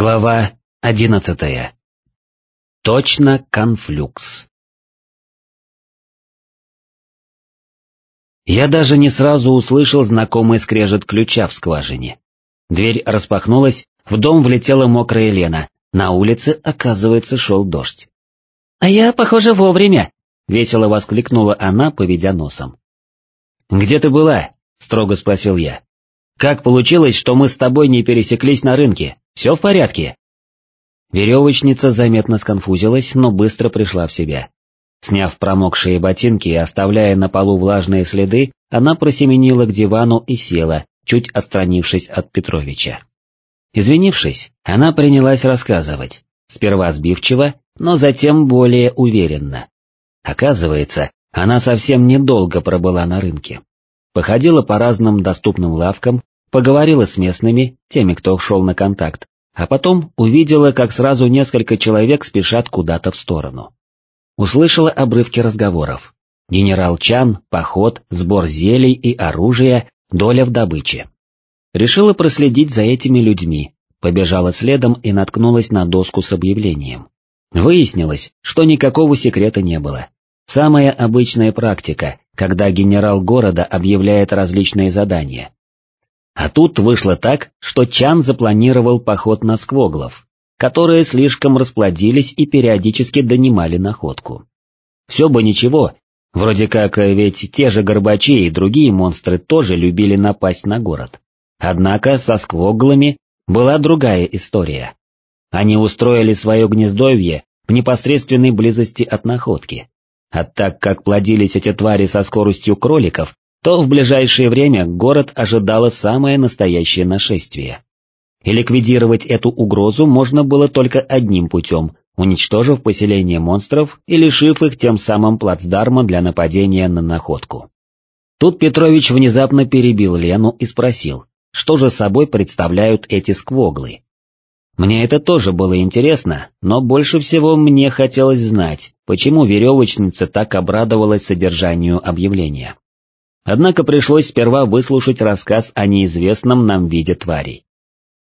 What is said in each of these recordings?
Глава одиннадцатая. Точно конфлюкс. Я даже не сразу услышал знакомый скрежет ключа в скважине. Дверь распахнулась, в дом влетела мокрая Лена, на улице, оказывается, шел дождь. «А я, похоже, вовремя!» — весело воскликнула она, поведя носом. «Где ты была?» — строго спросил я. «Как получилось, что мы с тобой не пересеклись на рынке?» Все в порядке?» Веревочница заметно сконфузилась, но быстро пришла в себя. Сняв промокшие ботинки и оставляя на полу влажные следы, она просеменила к дивану и села, чуть отстранившись от Петровича. Извинившись, она принялась рассказывать, сперва сбивчиво, но затем более уверенно. Оказывается, она совсем недолго пробыла на рынке. Походила по разным доступным лавкам, поговорила с местными, теми, кто шел на контакт, а потом увидела, как сразу несколько человек спешат куда-то в сторону. Услышала обрывки разговоров. Генерал Чан, поход, сбор зелий и оружия, доля в добыче. Решила проследить за этими людьми, побежала следом и наткнулась на доску с объявлением. Выяснилось, что никакого секрета не было. Самая обычная практика, когда генерал города объявляет различные задания, а тут вышло так, что Чан запланировал поход на сквоглов, которые слишком расплодились и периодически донимали находку. Все бы ничего, вроде как э, ведь те же горбачи и другие монстры тоже любили напасть на город. Однако со сквоглами была другая история. Они устроили свое гнездовье в непосредственной близости от находки. А так как плодились эти твари со скоростью кроликов, то в ближайшее время город ожидало самое настоящее нашествие. И ликвидировать эту угрозу можно было только одним путем, уничтожив поселение монстров и лишив их тем самым плацдарма для нападения на находку. Тут Петрович внезапно перебил Лену и спросил, что же собой представляют эти сквоглы. Мне это тоже было интересно, но больше всего мне хотелось знать, почему веревочница так обрадовалась содержанию объявления. Однако пришлось сперва выслушать рассказ о неизвестном нам виде тварей.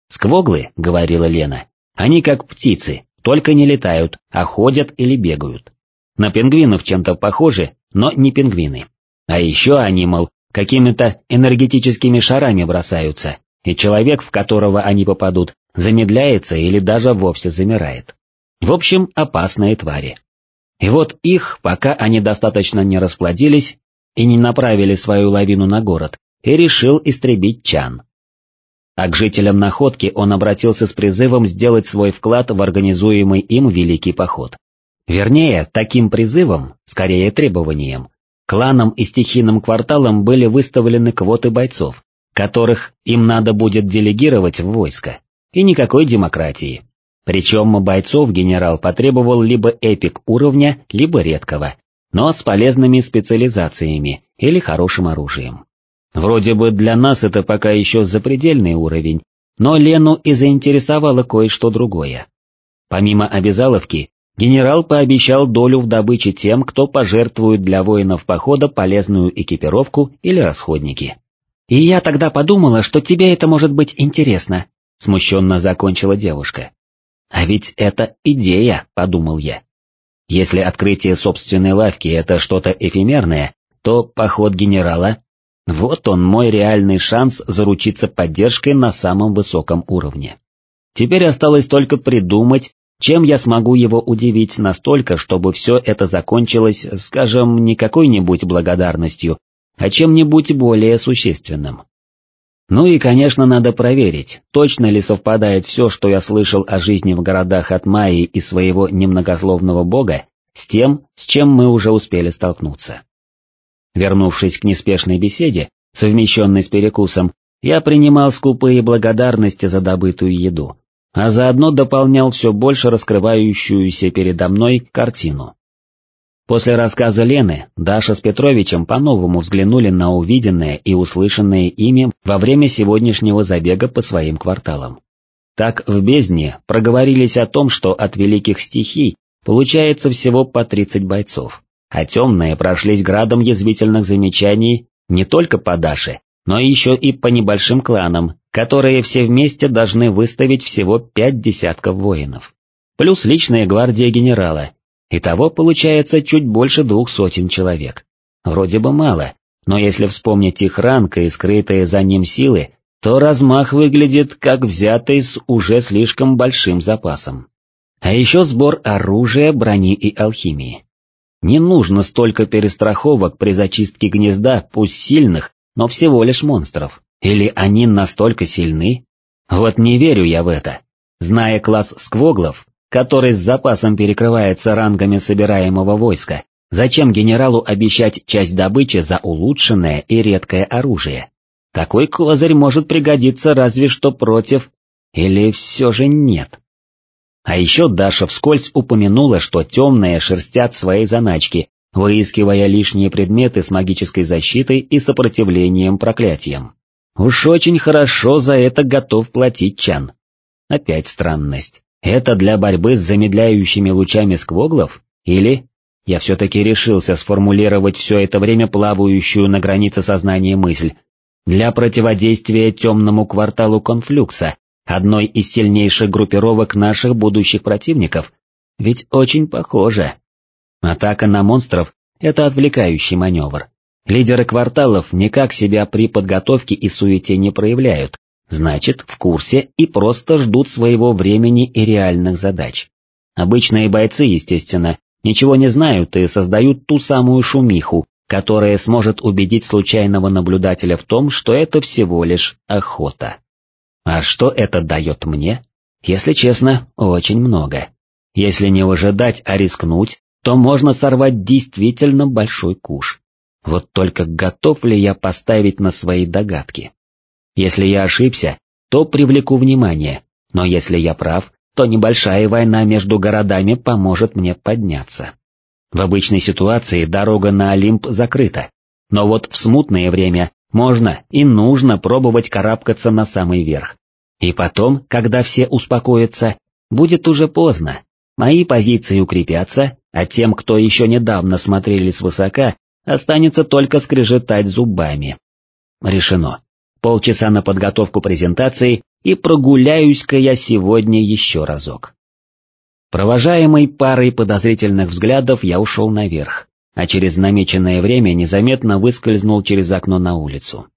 «Сквоглы», — говорила Лена, — «они как птицы, только не летают, а ходят или бегают. На пингвинов чем-то похожи, но не пингвины. А еще они, мол, какими-то энергетическими шарами бросаются, и человек, в которого они попадут, замедляется или даже вовсе замирает. В общем, опасные твари. И вот их, пока они достаточно не расплодились, и не направили свою лавину на город, и решил истребить Чан. А к жителям находки он обратился с призывом сделать свой вклад в организуемый им великий поход. Вернее, таким призывом, скорее требованием, кланам и стихийным кварталам были выставлены квоты бойцов, которых им надо будет делегировать в войско, и никакой демократии. Причем бойцов генерал потребовал либо эпик уровня, либо редкого, но с полезными специализациями или хорошим оружием. Вроде бы для нас это пока еще запредельный уровень, но Лену и заинтересовало кое-что другое. Помимо обязаловки, генерал пообещал долю в добыче тем, кто пожертвует для воинов похода полезную экипировку или расходники. «И я тогда подумала, что тебе это может быть интересно», смущенно закончила девушка. «А ведь это идея», подумал я. Если открытие собственной лавки это что-то эфемерное, то поход генерала... Вот он мой реальный шанс заручиться поддержкой на самом высоком уровне. Теперь осталось только придумать, чем я смогу его удивить настолько, чтобы все это закончилось, скажем, не какой-нибудь благодарностью, а чем-нибудь более существенным. Ну и, конечно, надо проверить, точно ли совпадает все, что я слышал о жизни в городах от Майи и своего немногословного бога, с тем, с чем мы уже успели столкнуться. Вернувшись к неспешной беседе, совмещенной с перекусом, я принимал скупые благодарности за добытую еду, а заодно дополнял все больше раскрывающуюся передо мной картину. После рассказа Лены, Даша с Петровичем по-новому взглянули на увиденное и услышанное ими во время сегодняшнего забега по своим кварталам. Так в бездне проговорились о том, что от великих стихий получается всего по 30 бойцов, а темные прошлись градом язвительных замечаний не только по Даше, но еще и по небольшим кланам, которые все вместе должны выставить всего пять десятков воинов. Плюс личная гвардия генерала, Итого получается чуть больше двух сотен человек. Вроде бы мало, но если вспомнить их ранг и скрытые за ним силы, то размах выглядит как взятый с уже слишком большим запасом. А еще сбор оружия, брони и алхимии. Не нужно столько перестраховок при зачистке гнезда, пусть сильных, но всего лишь монстров. Или они настолько сильны? Вот не верю я в это. Зная класс сквоглов, который с запасом перекрывается рангами собираемого войска, зачем генералу обещать часть добычи за улучшенное и редкое оружие? Такой козырь может пригодиться разве что против... Или все же нет? А еще Даша вскользь упомянула, что темные шерстят свои заначки, выискивая лишние предметы с магической защитой и сопротивлением проклятиям. Уж очень хорошо за это готов платить Чан. Опять странность. Это для борьбы с замедляющими лучами сквоглов? Или... Я все-таки решился сформулировать все это время плавающую на границе сознания мысль. Для противодействия темному кварталу конфлюкса, одной из сильнейших группировок наших будущих противников. Ведь очень похоже. Атака на монстров — это отвлекающий маневр. Лидеры кварталов никак себя при подготовке и суете не проявляют, Значит, в курсе и просто ждут своего времени и реальных задач. Обычные бойцы, естественно, ничего не знают и создают ту самую шумиху, которая сможет убедить случайного наблюдателя в том, что это всего лишь охота. А что это дает мне? Если честно, очень много. Если не выжидать, а рискнуть, то можно сорвать действительно большой куш. Вот только готов ли я поставить на свои догадки? Если я ошибся, то привлеку внимание, но если я прав, то небольшая война между городами поможет мне подняться. В обычной ситуации дорога на Олимп закрыта, но вот в смутное время можно и нужно пробовать карабкаться на самый верх. И потом, когда все успокоятся, будет уже поздно. Мои позиции укрепятся, а тем, кто еще недавно смотрели свысока, останется только скрежетать зубами. Решено полчаса на подготовку презентации и прогуляюсь-ка я сегодня еще разок. Провожаемый парой подозрительных взглядов я ушел наверх, а через намеченное время незаметно выскользнул через окно на улицу.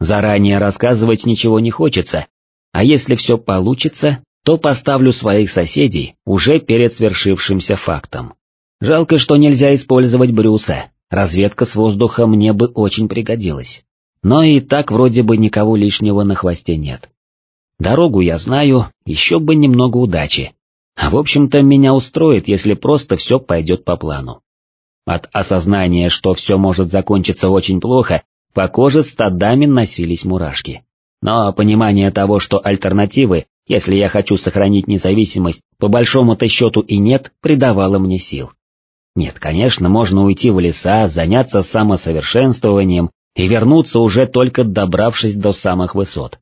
Заранее рассказывать ничего не хочется, а если все получится, то поставлю своих соседей уже перед свершившимся фактом. Жалко, что нельзя использовать Брюса, разведка с воздуха мне бы очень пригодилась но и так вроде бы никого лишнего на хвосте нет. Дорогу я знаю, еще бы немного удачи. А в общем-то меня устроит, если просто все пойдет по плану. От осознания, что все может закончиться очень плохо, по коже стадами носились мурашки. Но понимание того, что альтернативы, если я хочу сохранить независимость, по большому-то счету и нет, придавало мне сил. Нет, конечно, можно уйти в леса, заняться самосовершенствованием, и вернуться уже только добравшись до самых высот.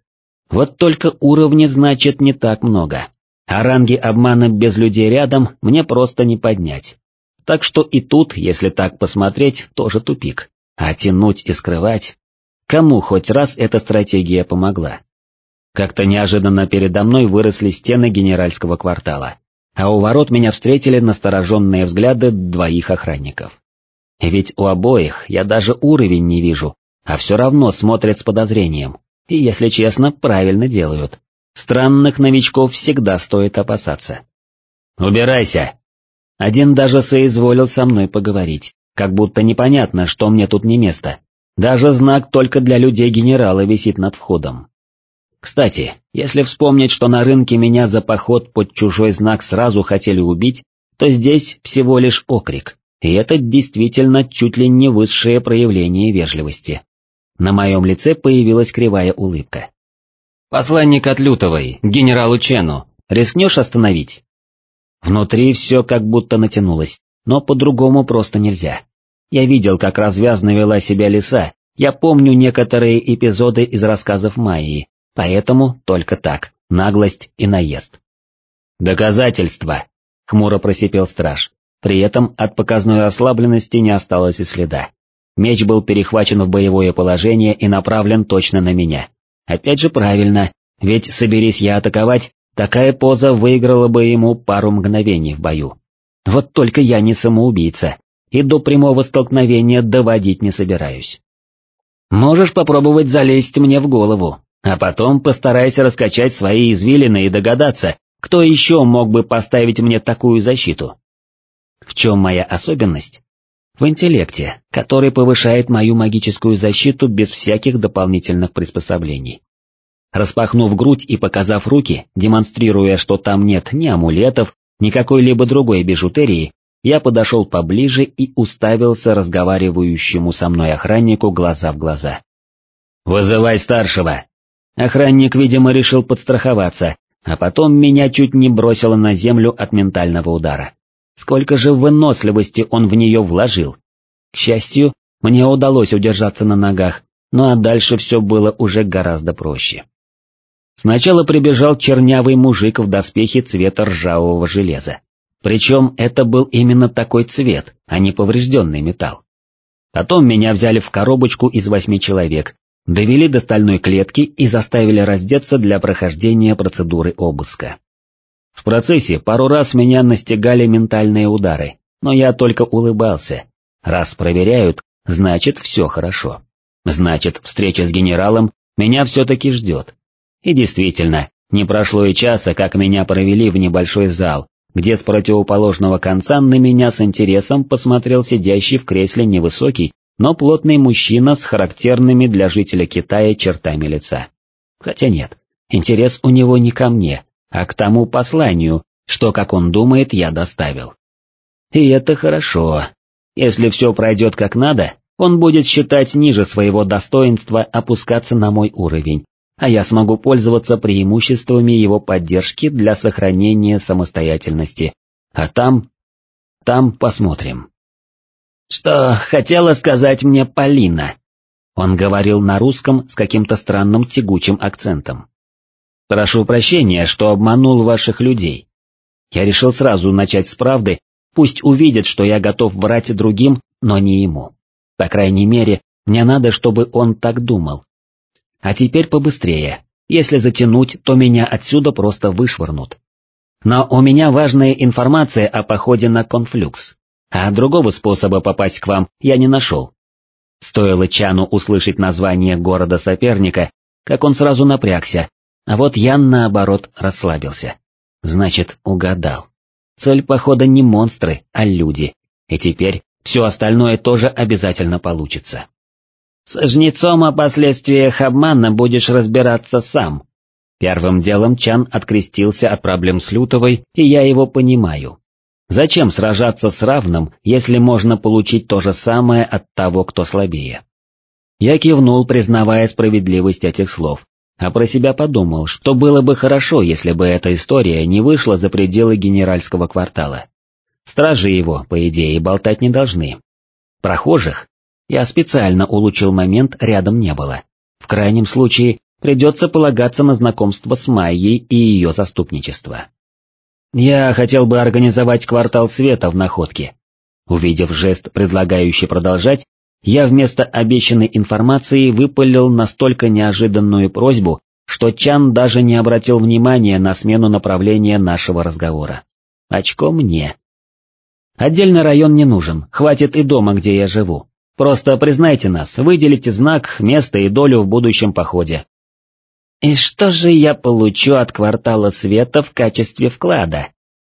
Вот только уровней значит не так много, а ранги обмана без людей рядом мне просто не поднять. Так что и тут, если так посмотреть, тоже тупик. А тянуть и скрывать... Кому хоть раз эта стратегия помогла? Как-то неожиданно передо мной выросли стены генеральского квартала, а у ворот меня встретили настороженные взгляды двоих охранников. Ведь у обоих я даже уровень не вижу, а все равно смотрят с подозрением, и, если честно, правильно делают. Странных новичков всегда стоит опасаться. «Убирайся!» Один даже соизволил со мной поговорить, как будто непонятно, что мне тут не место. Даже знак только для людей генерала висит над входом. Кстати, если вспомнить, что на рынке меня за поход под чужой знак сразу хотели убить, то здесь всего лишь окрик, и это действительно чуть ли не высшее проявление вежливости. На моем лице появилась кривая улыбка. «Посланник от Лютовой, генералу Чену, рискнешь остановить?» Внутри все как будто натянулось, но по-другому просто нельзя. Я видел, как развязно вела себя лиса, я помню некоторые эпизоды из рассказов Майи, поэтому только так, наглость и наезд. «Доказательства!» — хмуро просипел страж, при этом от показной расслабленности не осталось и следа. Меч был перехвачен в боевое положение и направлен точно на меня. Опять же правильно, ведь соберись я атаковать, такая поза выиграла бы ему пару мгновений в бою. Вот только я не самоубийца, и до прямого столкновения доводить не собираюсь. Можешь попробовать залезть мне в голову, а потом постарайся раскачать свои извилины и догадаться, кто еще мог бы поставить мне такую защиту. В чем моя особенность? В интеллекте, который повышает мою магическую защиту без всяких дополнительных приспособлений. Распахнув грудь и показав руки, демонстрируя, что там нет ни амулетов, ни какой-либо другой бижутерии, я подошел поближе и уставился разговаривающему со мной охраннику глаза в глаза. «Вызывай старшего!» Охранник, видимо, решил подстраховаться, а потом меня чуть не бросило на землю от ментального удара. Сколько же выносливости он в нее вложил. К счастью, мне удалось удержаться на ногах, ну а дальше все было уже гораздо проще. Сначала прибежал чернявый мужик в доспехе цвета ржавого железа. Причем это был именно такой цвет, а не поврежденный металл. Потом меня взяли в коробочку из восьми человек, довели до стальной клетки и заставили раздеться для прохождения процедуры обыска. В процессе пару раз меня настигали ментальные удары, но я только улыбался. Раз проверяют, значит все хорошо. Значит, встреча с генералом меня все-таки ждет. И действительно, не прошло и часа, как меня провели в небольшой зал, где с противоположного конца на меня с интересом посмотрел сидящий в кресле невысокий, но плотный мужчина с характерными для жителя Китая чертами лица. Хотя нет, интерес у него не ко мне, а к тому посланию, что, как он думает, я доставил. И это хорошо. Если все пройдет как надо, он будет считать ниже своего достоинства опускаться на мой уровень, а я смогу пользоваться преимуществами его поддержки для сохранения самостоятельности. А там... там посмотрим. «Что хотела сказать мне Полина?» Он говорил на русском с каким-то странным тягучим акцентом. «Прошу прощения, что обманул ваших людей. Я решил сразу начать с правды, пусть увидит, что я готов врать другим, но не ему. По крайней мере, мне надо, чтобы он так думал. А теперь побыстрее, если затянуть, то меня отсюда просто вышвырнут. Но у меня важная информация о походе на конфлюкс а другого способа попасть к вам я не нашел. Стоило Чану услышать название города-соперника, как он сразу напрягся, а вот Ян, наоборот, расслабился. Значит, угадал. Цель похода не монстры, а люди, и теперь все остальное тоже обязательно получится. С жнецом о последствиях обмана будешь разбираться сам. Первым делом Чан открестился от проблем с Лютовой, и я его понимаю. Зачем сражаться с равным, если можно получить то же самое от того, кто слабее? Я кивнул, признавая справедливость этих слов, а про себя подумал, что было бы хорошо, если бы эта история не вышла за пределы генеральского квартала. Стражи его, по идее, болтать не должны. Прохожих? Я специально улучшил момент, рядом не было. В крайнем случае, придется полагаться на знакомство с Майей и ее заступничество. Я хотел бы организовать квартал света в находке. Увидев жест, предлагающий продолжать, я вместо обещанной информации выпалил настолько неожиданную просьбу, что Чан даже не обратил внимания на смену направления нашего разговора. Очко мне. Отдельный район не нужен, хватит и дома, где я живу. Просто признайте нас, выделите знак, место и долю в будущем походе. «И что же я получу от квартала света в качестве вклада?»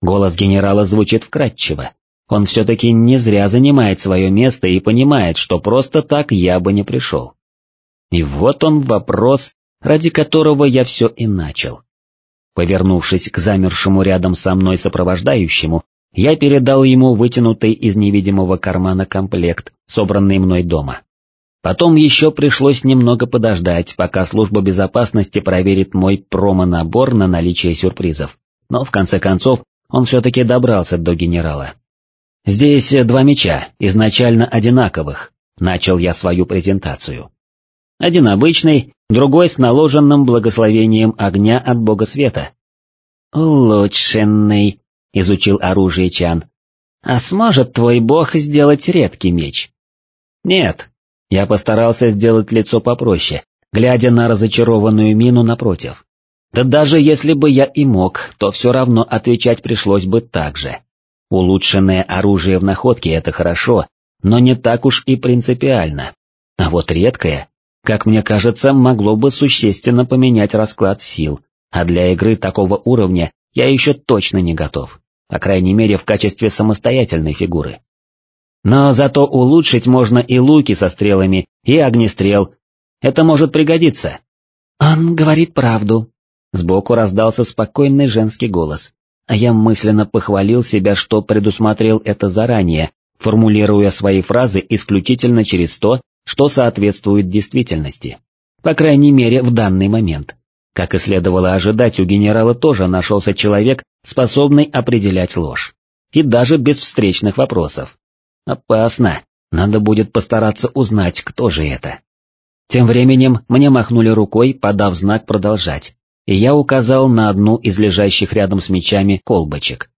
Голос генерала звучит вкратчиво. Он все-таки не зря занимает свое место и понимает, что просто так я бы не пришел. И вот он вопрос, ради которого я все и начал. Повернувшись к замершему рядом со мной сопровождающему, я передал ему вытянутый из невидимого кармана комплект, собранный мной дома. Потом еще пришлось немного подождать, пока служба безопасности проверит мой промо-набор на наличие сюрпризов, но в конце концов он все-таки добрался до генерала. «Здесь два меча, изначально одинаковых», — начал я свою презентацию. Один обычный, другой с наложенным благословением огня от бога света. «Улучшенный», — изучил оружие Чан. «А сможет твой бог сделать редкий меч?» «Нет», я постарался сделать лицо попроще, глядя на разочарованную мину напротив. Да даже если бы я и мог, то все равно отвечать пришлось бы так же. Улучшенное оружие в находке — это хорошо, но не так уж и принципиально. А вот редкое, как мне кажется, могло бы существенно поменять расклад сил, а для игры такого уровня я еще точно не готов, по крайней мере в качестве самостоятельной фигуры. Но зато улучшить можно и луки со стрелами, и огнестрел. Это может пригодиться. «Он говорит правду», Сбоку раздался спокойный женский голос, а я мысленно похвалил себя, что предусмотрел это заранее, формулируя свои фразы исключительно через то, что соответствует действительности. По крайней мере, в данный момент. Как и следовало ожидать, у генерала тоже нашелся человек, способный определять ложь. И даже без встречных вопросов. Опасно, надо будет постараться узнать, кто же это. Тем временем мне махнули рукой, подав знак продолжать, и я указал на одну из лежащих рядом с мечами колбочек.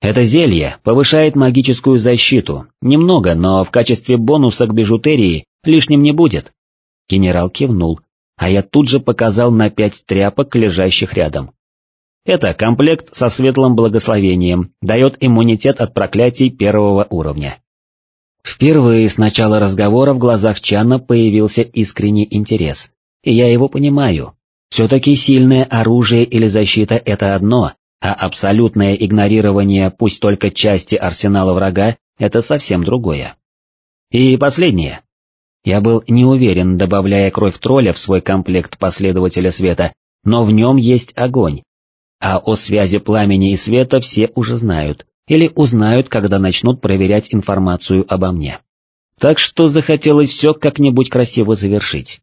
Это зелье повышает магическую защиту, немного, но в качестве бонуса к бижутерии лишним не будет. Генерал кивнул, а я тут же показал на пять тряпок, лежащих рядом. Это комплект со светлым благословением, дает иммунитет от проклятий первого уровня. Впервые с начала разговора в глазах Чана появился искренний интерес, и я его понимаю, все-таки сильное оружие или защита — это одно, а абсолютное игнорирование пусть только части арсенала врага — это совсем другое. И последнее. Я был не уверен, добавляя кровь тролля в свой комплект последователя света, но в нем есть огонь. А о связи пламени и света все уже знают, или узнают, когда начнут проверять информацию обо мне. Так что захотелось все как-нибудь красиво завершить.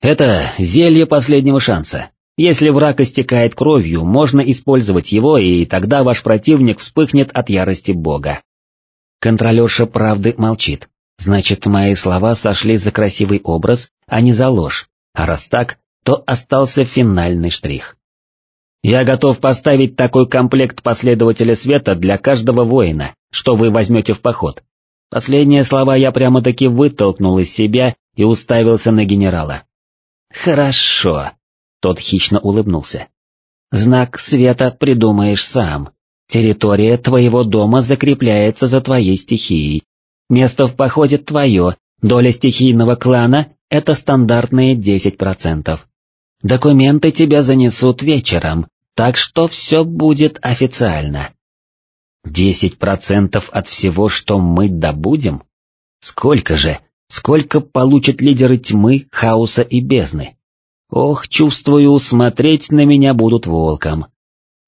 Это зелье последнего шанса. Если враг истекает кровью, можно использовать его, и тогда ваш противник вспыхнет от ярости бога. Контролерша правды молчит. Значит, мои слова сошли за красивый образ, а не за ложь, а раз так, то остался финальный штрих. Я готов поставить такой комплект последователя света для каждого воина, что вы возьмете в поход. Последние слова я прямо-таки вытолкнул из себя и уставился на генерала. «Хорошо», — тот хищно улыбнулся. «Знак света придумаешь сам. Территория твоего дома закрепляется за твоей стихией. Место в походе твое, доля стихийного клана — это стандартные 10%. Документы тебя занесут вечером, так что все будет официально». «Десять процентов от всего, что мы добудем? Сколько же?» Сколько получат лидеры тьмы, хаоса и бездны? Ох, чувствую, смотреть на меня будут волком.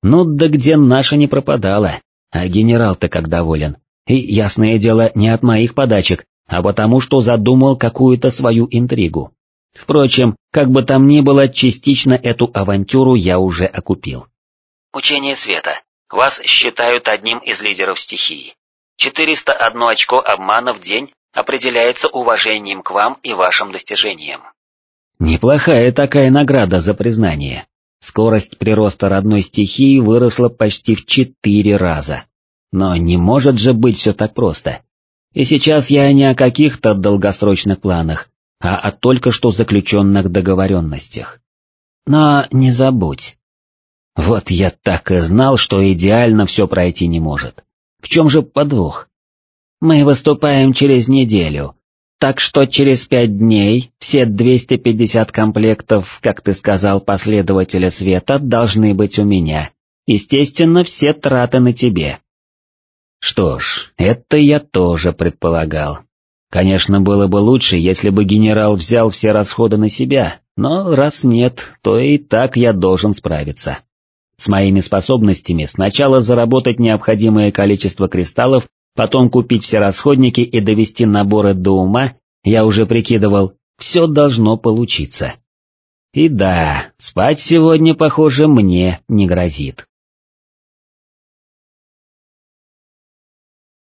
Ну да где наша не пропадала, а генерал-то как доволен. И, ясное дело, не от моих подачек, а потому что задумал какую-то свою интригу. Впрочем, как бы там ни было, частично эту авантюру я уже окупил. Учение света. Вас считают одним из лидеров стихии. 401 очко обмана в день определяется уважением к вам и вашим достижениям. Неплохая такая награда за признание. Скорость прироста родной стихии выросла почти в четыре раза. Но не может же быть все так просто. И сейчас я не о каких-то долгосрочных планах, а о только что заключенных договоренностях. Но не забудь. Вот я так и знал, что идеально все пройти не может. В чем же подвох? Мы выступаем через неделю, так что через пять дней все 250 комплектов, как ты сказал, последователя света должны быть у меня. Естественно, все траты на тебе. Что ж, это я тоже предполагал. Конечно, было бы лучше, если бы генерал взял все расходы на себя, но раз нет, то и так я должен справиться. С моими способностями сначала заработать необходимое количество кристаллов потом купить все расходники и довести наборы до ума, я уже прикидывал, все должно получиться. И да, спать сегодня, похоже, мне не грозит.